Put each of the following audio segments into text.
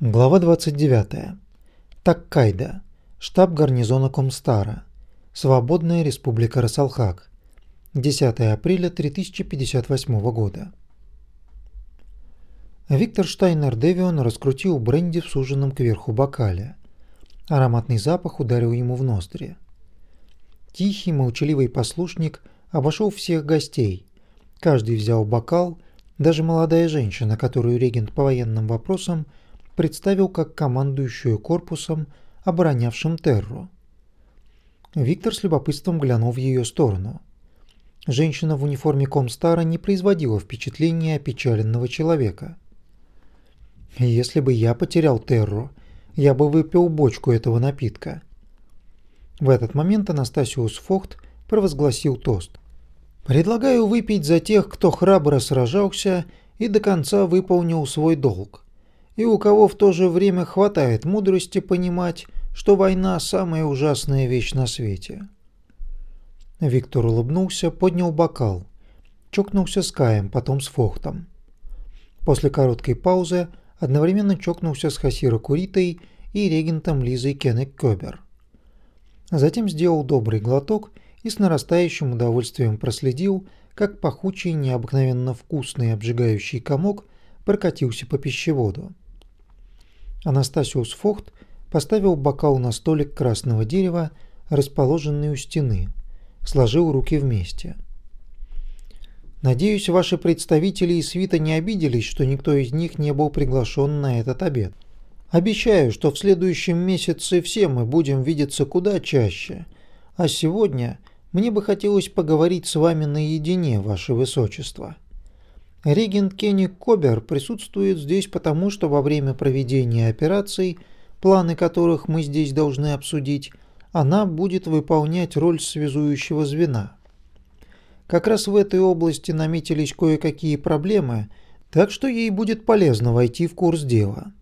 Глава 29. Таккайда. Штаб гарнизона Комстара. Свободная республика Расалхак. 10 апреля 3058 года. Виктор Штайнер Девион раскрутил бренди в суженном кверху бокале. Ароматный запах ударил ему в ноздри. Тихий, молчаливый послушник обошел всех гостей. Каждый взял бокал, даже молодая женщина, которую регент по военным вопросам – представил как командующую корпусом, оборонявшим Терру. Виктор с любопытством глянул в ее сторону. Женщина в униформе Комстара не производила впечатления опечаленного человека. «Если бы я потерял Терру, я бы выпил бочку этого напитка». В этот момент Анастасиус Фохт провозгласил тост. «Предлагаю выпить за тех, кто храбро сражался и до конца выполнил свой долг и у кого в то же время хватает мудрости понимать, что война – самая ужасная вещь на свете. Виктор улыбнулся, поднял бокал, чокнулся с Каем, потом с Фохтом. После короткой паузы одновременно чокнулся с Хасиро Куритой и регентом Лизой Кеннек Кёбер. Затем сделал добрый глоток и с нарастающим удовольствием проследил, как пахучий, необыкновенно вкусный обжигающий комок прокатился по пищеводу. Анастасиус Фохт поставил бокал на столик красного дерева, расположенный у стены, сложил руки вместе. «Надеюсь, ваши представители и свита не обиделись, что никто из них не был приглашен на этот обед. Обещаю, что в следующем месяце все мы будем видеться куда чаще, а сегодня мне бы хотелось поговорить с вами наедине, ваше высочество». Регент Кенни Кобер присутствует здесь потому, что во время проведения операций, планы которых мы здесь должны обсудить, она будет выполнять роль связующего звена. Как раз в этой области наметились кое-какие проблемы, так что ей будет полезно войти в курс дела.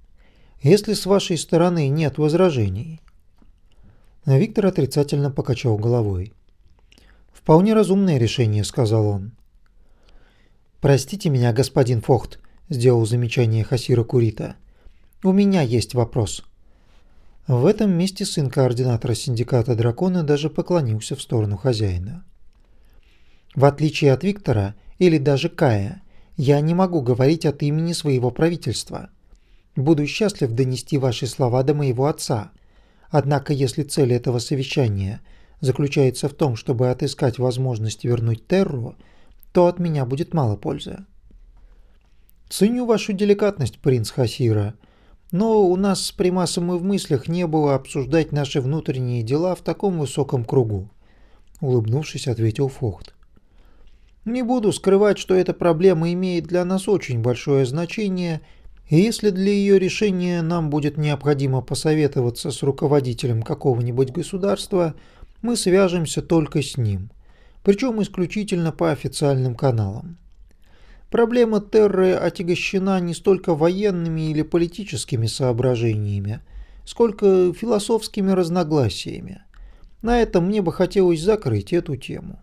Если с вашей стороны нет возражений. Виктор отрицательно покачал головой. «Вполне разумное решение», — сказал он. «Простите меня, господин Фохт», – сделал замечание Хасира Курита. «У меня есть вопрос». В этом месте сын координатора синдиката Дракона даже поклонился в сторону хозяина. «В отличие от Виктора или даже Кая, я не могу говорить от имени своего правительства. Буду счастлив донести ваши слова до моего отца. Однако если цель этого совещания заключается в том, чтобы отыскать возможность вернуть Терру – то от меня будет мало пользы. Ценю вашу деликатность, принц Хасира, но у нас с Примасом и в мыслях не было обсуждать наши внутренние дела в таком высоком кругу, улыбнувшись, ответил Фохт. Не буду скрывать, что эта проблема имеет для нас очень большое значение, и если для ее решения нам будет необходимо посоветоваться с руководителем какого-нибудь государства, мы свяжемся только с ним причем исключительно по официальным каналам. Проблема Терры отягощена не столько военными или политическими соображениями, сколько философскими разногласиями. На этом мне бы хотелось закрыть эту тему.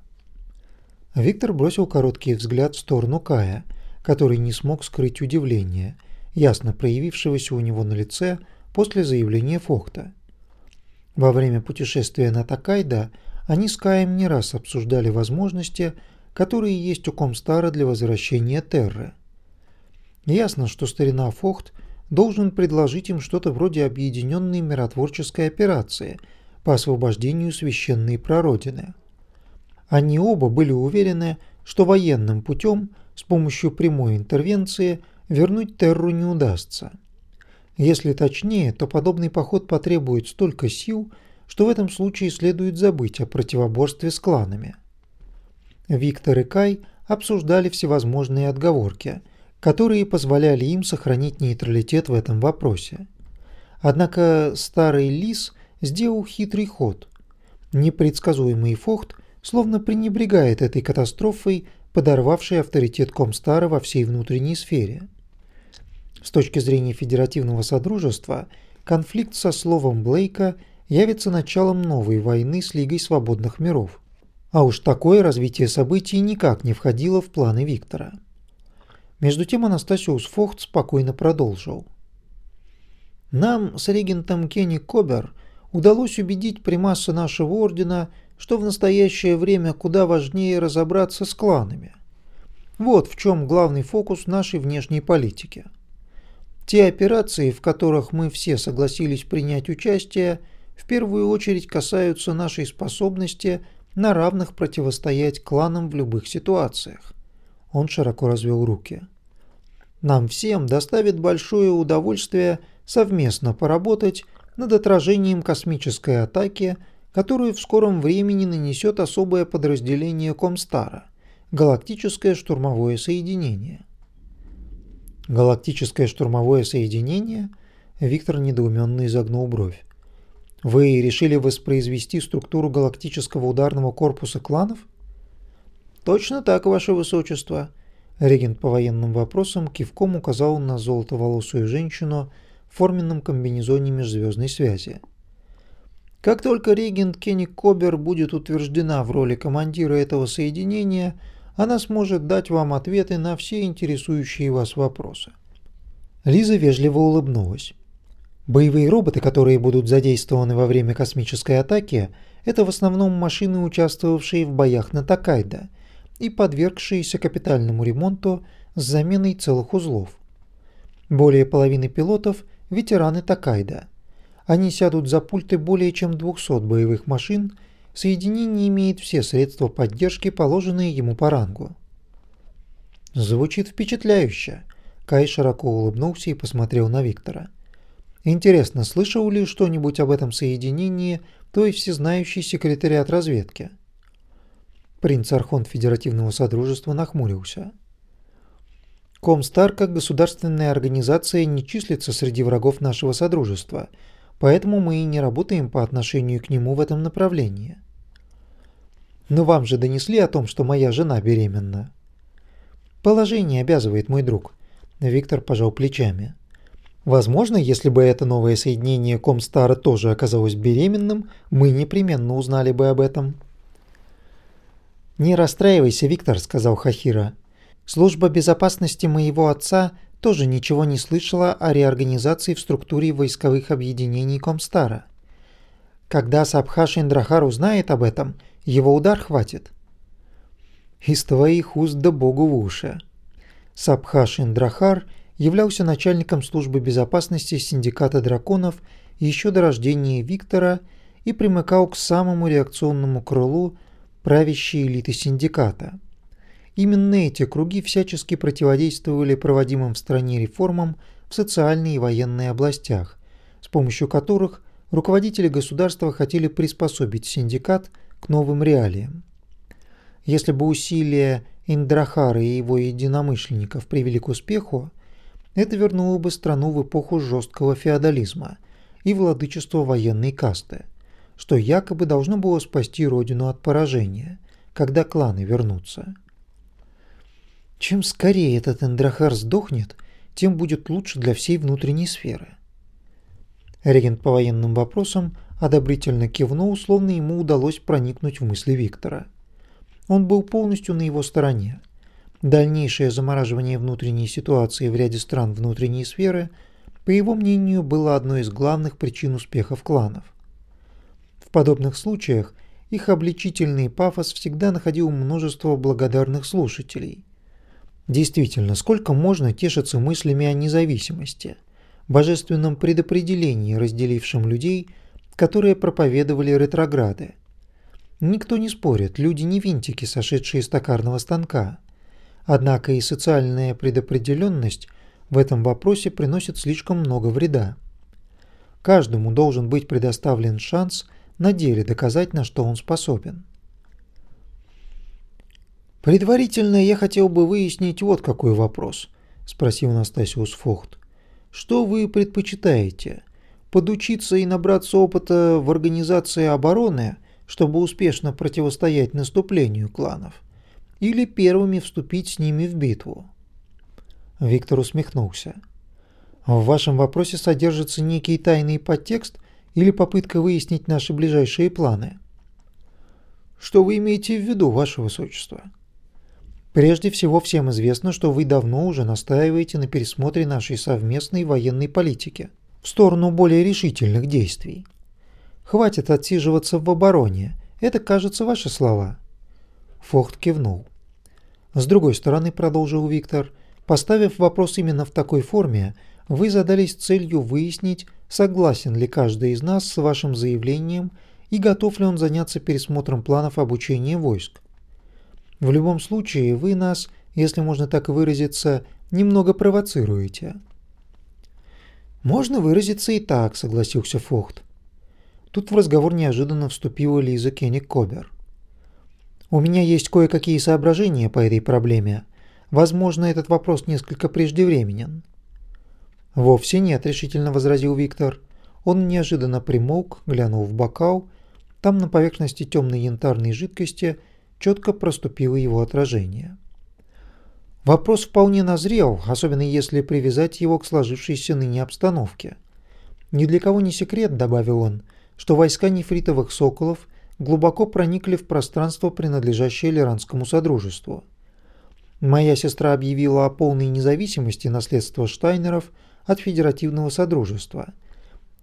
Виктор бросил короткий взгляд в сторону Кая, который не смог скрыть удивление, ясно проявившегося у него на лице после заявления Фохта. Во время путешествия на Такайда они с Каем не раз обсуждали возможности, которые есть у Комстара для возвращения Терры. Ясно, что старина Фохт должен предложить им что-то вроде объединенной миротворческой операции по освобождению священной прародины. Они оба были уверены, что военным путем с помощью прямой интервенции вернуть Терру не удастся. Если точнее, то подобный поход потребует столько сил, что в этом случае следует забыть о противоборстве с кланами. Виктор и Кай обсуждали всевозможные отговорки, которые позволяли им сохранить нейтралитет в этом вопросе. Однако старый лис сделал хитрый ход. Непредсказуемый Фохт словно пренебрегает этой катастрофой, подорвавшей авторитет Комстара во всей внутренней сфере. С точки зрения федеративного содружества, конфликт со словом Блейка – явится началом новой войны с Лигой Свободных Миров. А уж такое развитие событий никак не входило в планы Виктора. Между тем Анастасиус Фохт спокойно продолжил. Нам с регентом Кенни Кобер удалось убедить примаса нашего ордена, что в настоящее время куда важнее разобраться с кланами. Вот в чем главный фокус нашей внешней политики. Те операции, в которых мы все согласились принять участие, в первую очередь касаются нашей способности на равных противостоять кланам в любых ситуациях. Он широко развел руки. Нам всем доставит большое удовольствие совместно поработать над отражением космической атаки, которую в скором времени нанесет особое подразделение Комстара – Галактическое штурмовое соединение. Галактическое штурмовое соединение? Виктор недоуменно изогнул бровь. Вы решили воспроизвести структуру галактического ударного корпуса кланов? Точно так, ваше высочество. Регент по военным вопросам кивком указал на золотоволосую женщину в форменном комбинезоне межзвездной связи. Как только регент Кенни Кобер будет утверждена в роли командира этого соединения, она сможет дать вам ответы на все интересующие вас вопросы. Лиза вежливо улыбнулась. Боевые роботы, которые будут задействованы во время космической атаки, это в основном машины, участвовавшие в боях на Такайда и подвергшиеся капитальному ремонту с заменой целых узлов. Более половины пилотов – ветераны Такайда. Они сядут за пульты более чем 200 боевых машин, соединение имеет все средства поддержки, положенные ему по рангу. Звучит впечатляюще. Кай широко улыбнулся и посмотрел на Виктора. Интересно, слышал ли что-нибудь об этом соединении той всезнающий секретариат разведки? Принц Архонт Федеративного Содружества нахмурился. Комстар как государственная организация не числится среди врагов нашего Содружества, поэтому мы и не работаем по отношению к нему в этом направлении. Но вам же донесли о том, что моя жена беременна. Положение обязывает мой друг. Виктор пожал плечами. Возможно, если бы это новое соединение Комстара тоже оказалось беременным, мы непременно узнали бы об этом. «Не расстраивайся, Виктор», — сказал Хахира. «Служба безопасности моего отца тоже ничего не слышала о реорганизации в структуре войсковых объединений Комстара. Когда Сабхаш Индрахар узнает об этом, его удар хватит». «Из твоих уст да богу в уши». Сабхаш Индрахар — являлся начальником службы безопасности синдиката драконов еще до рождения Виктора и примыкал к самому реакционному крылу правящей элиты синдиката. Именно эти круги всячески противодействовали проводимым в стране реформам в социальной и военной областях, с помощью которых руководители государства хотели приспособить синдикат к новым реалиям. Если бы усилия Индрахара и его единомышленников привели к успеху, это вернуло бы страну в эпоху жесткого феодализма и владычества военной касты, что якобы должно было спасти родину от поражения, когда кланы вернутся. Чем скорее этот Эндрахар сдохнет, тем будет лучше для всей внутренней сферы. Регент по военным вопросам одобрительно кивнул, словно ему удалось проникнуть в мысли Виктора. Он был полностью на его стороне – Дальнейшее замораживание внутренней ситуации в ряде стран внутренней сферы, по его мнению, было одной из главных причин успехов кланов. В подобных случаях их обличительный пафос всегда находил множество благодарных слушателей. Действительно, сколько можно тешиться мыслями о независимости, божественном предопределении, разделившем людей, которые проповедовали ретрограды. Никто не спорит, люди не винтики, сошедшие из токарного станка – Однако и социальная предопределенность в этом вопросе приносит слишком много вреда. Каждому должен быть предоставлен шанс на деле доказать, на что он способен. «Предварительно я хотел бы выяснить вот какой вопрос», – спросил Настасиус Фохт. «Что вы предпочитаете? Подучиться и набраться опыта в организации обороны, чтобы успешно противостоять наступлению кланов? Или первыми вступить с ними в битву. Виктор усмехнулся. В вашем вопросе содержится некий тайный подтекст или попытка выяснить наши ближайшие планы? Что вы имеете в виду, ваше высочество? Прежде всего, всем известно, что вы давно уже настаиваете на пересмотре нашей совместной военной политики. в сторону более решительных действий. Хватит отсиживаться в обороне, это, кажется, ваши слова. Фохт кивнул. С другой стороны, продолжил Виктор, поставив вопрос именно в такой форме, вы задались целью выяснить, согласен ли каждый из нас с вашим заявлением и готов ли он заняться пересмотром планов обучения войск. В любом случае, вы нас, если можно так выразиться, немного провоцируете. «Можно выразиться и так», — согласился Фохт. Тут в разговор неожиданно вступила Лиза Кенник Кобер. «У меня есть кое-какие соображения по этой проблеме. Возможно, этот вопрос несколько преждевременен». «Вовсе нет», — решительно возразил Виктор. Он неожиданно примолк, глянул в бокал. Там на поверхности темной янтарной жидкости четко проступило его отражение. Вопрос вполне назрел, особенно если привязать его к сложившейся ныне обстановке. «Ни для кого не секрет», — добавил он, — «что войска нефритовых соколов глубоко проникли в пространство, принадлежащее Лиранскому Содружеству. Моя сестра объявила о полной независимости наследства Штайнеров от Федеративного Содружества.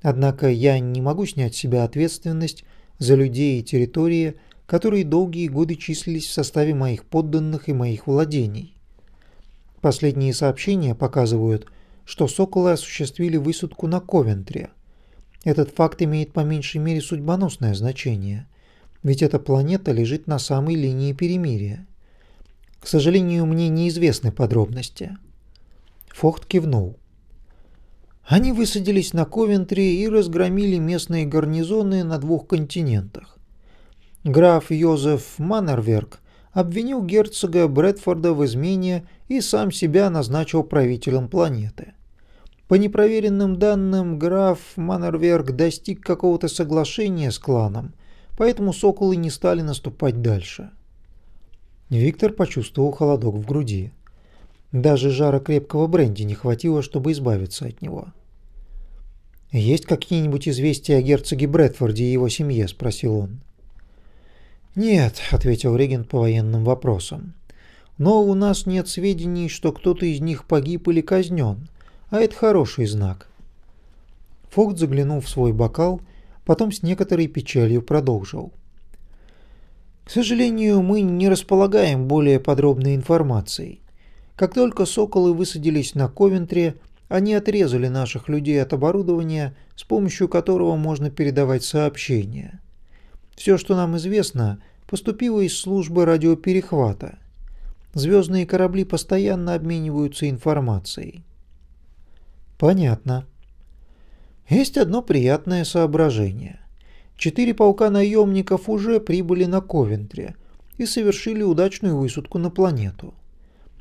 Однако я не могу снять с себя ответственность за людей и территории, которые долгие годы числились в составе моих подданных и моих владений. Последние сообщения показывают, что соколы осуществили высадку на Ковентре. Этот факт имеет по меньшей мере судьбоносное значение, ведь эта планета лежит на самой линии перемирия. К сожалению, мне неизвестны подробности. Фохт кивнул. Они высадились на Ковентре и разгромили местные гарнизоны на двух континентах. Граф Йозеф Маннерверк обвинил герцога Брэдфорда в измене и сам себя назначил правителем планеты. По непроверенным данным, граф Маннерверк достиг какого-то соглашения с кланом, поэтому соколы не стали наступать дальше. Виктор почувствовал холодок в груди. Даже жара крепкого бренди не хватило, чтобы избавиться от него. «Есть какие-нибудь известия о герцоге Брэдфорде и его семье?» – спросил он. «Нет», — ответил регент по военным вопросам. «Но у нас нет сведений, что кто-то из них погиб или казнен, а это хороший знак». Фокт заглянул в свой бокал, потом с некоторой печалью продолжил. «К сожалению, мы не располагаем более подробной информацией. Как только соколы высадились на Ковентре, они отрезали наших людей от оборудования, с помощью которого можно передавать сообщения». Все, что нам известно, поступило из службы радиоперехвата. Звездные корабли постоянно обмениваются информацией. Понятно. Есть одно приятное соображение. Четыре полка наемников уже прибыли на Ковентре и совершили удачную высадку на планету.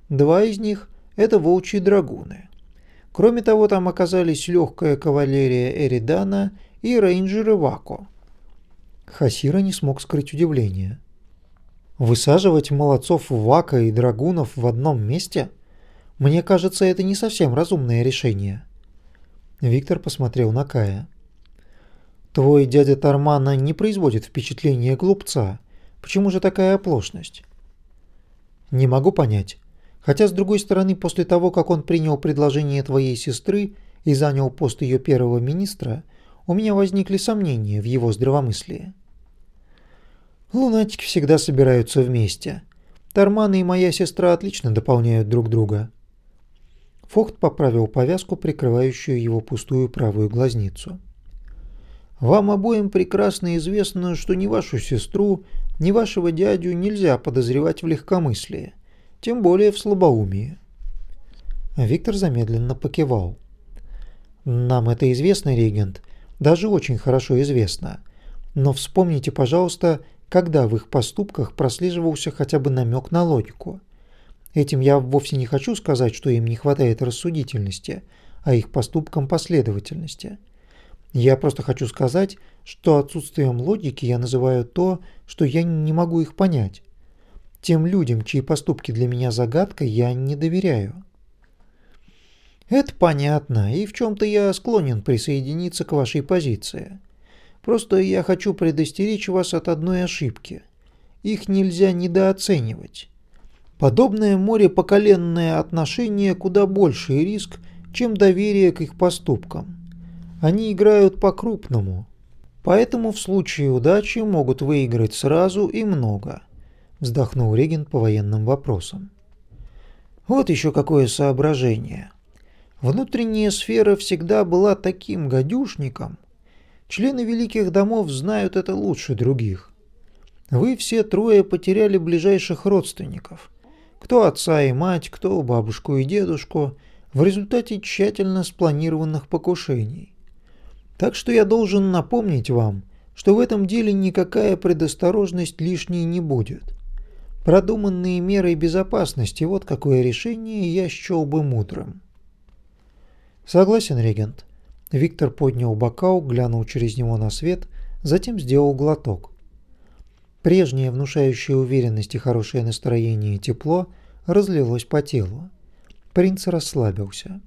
Два из них – это волчьи драгуны. Кроме того, там оказались легкая кавалерия Эридана и рейнджеры Вако – Хасира не смог скрыть удивление. Высаживать молодцов Вака и драгунов в одном месте? Мне кажется, это не совсем разумное решение. Виктор посмотрел на Кая. Твой дядя Тармана не производит впечатления глупца. Почему же такая оплошность? Не могу понять. Хотя, с другой стороны, после того, как он принял предложение твоей сестры и занял пост ее первого министра, у меня возникли сомнения в его здравомыслии. Лунатики всегда собираются вместе. Тармана и моя сестра отлично дополняют друг друга. Фохт поправил повязку, прикрывающую его пустую правую глазницу. Вам обоим прекрасно известно, что ни вашу сестру, ни вашего дядю нельзя подозревать в легкомыслии, тем более в слабоумии. Виктор замедленно покивал. Нам это известно, регент, даже очень хорошо известно. Но вспомните, пожалуйста, когда в их поступках прослеживался хотя бы намек на логику. Этим я вовсе не хочу сказать, что им не хватает рассудительности, а их поступкам последовательности. Я просто хочу сказать, что отсутствием логики я называю то, что я не могу их понять. Тем людям, чьи поступки для меня загадка, я не доверяю. Это понятно, и в чем-то я склонен присоединиться к вашей позиции. Просто я хочу предостеречь вас от одной ошибки. Их нельзя недооценивать. Подобное морепоколенное отношение куда больший риск, чем доверие к их поступкам. Они играют по-крупному, поэтому в случае удачи могут выиграть сразу и много, вздохнул регент по военным вопросам. Вот еще какое соображение. Внутренняя сфера всегда была таким гадюшником. Члены великих домов знают это лучше других. Вы все трое потеряли ближайших родственников. Кто отца и мать, кто бабушку и дедушку, в результате тщательно спланированных покушений. Так что я должен напомнить вам, что в этом деле никакая предосторожность лишней не будет. Продуманные меры безопасности – вот какое решение я счел бы мудрым. Согласен, регент. Виктор поднял бокал, глянул через него на свет, затем сделал глоток. Прежнее внушающее уверенность и хорошее настроение и тепло разлилось по телу. Принц расслабился.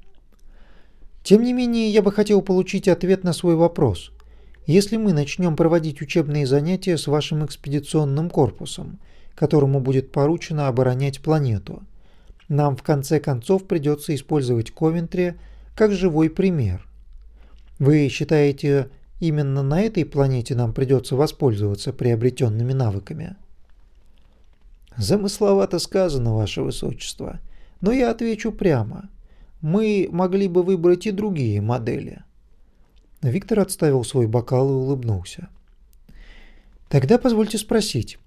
Тем не менее, я бы хотел получить ответ на свой вопрос. Если мы начнем проводить учебные занятия с вашим экспедиционным корпусом, которому будет поручено оборонять планету, нам в конце концов придется использовать Ковентри как живой пример. Вы считаете, именно на этой планете нам придется воспользоваться приобретенными навыками? Замысловато сказано, Ваше Высочество, но я отвечу прямо. Мы могли бы выбрать и другие модели. Виктор отставил свой бокал и улыбнулся. Тогда позвольте спросить.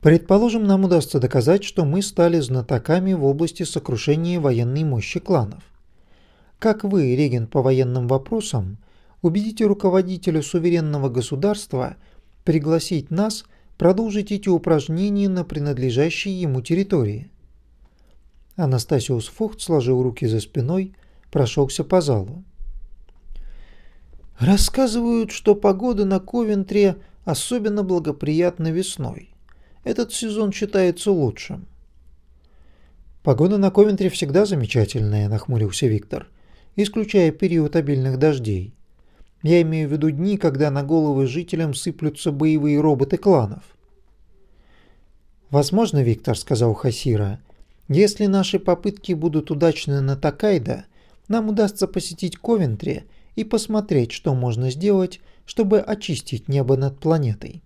Предположим, нам удастся доказать, что мы стали знатоками в области сокрушения военной мощи кланов. Как вы, регент по военным вопросам, убедите руководителя суверенного государства пригласить нас продолжить эти упражнения на принадлежащей ему территории. Анастасиус Фухт сложил руки за спиной, прошелся по залу. Рассказывают, что погода на Ковентре особенно благоприятна весной. Этот сезон считается лучшим. Погода на Ковентре всегда замечательная, нахмурился Виктор, исключая период обильных дождей. Я имею в виду дни, когда на головы жителям сыплются боевые роботы кланов. «Возможно, Виктор», — сказал Хасира, — «если наши попытки будут удачны на Такайда, нам удастся посетить Ковентри и посмотреть, что можно сделать, чтобы очистить небо над планетой».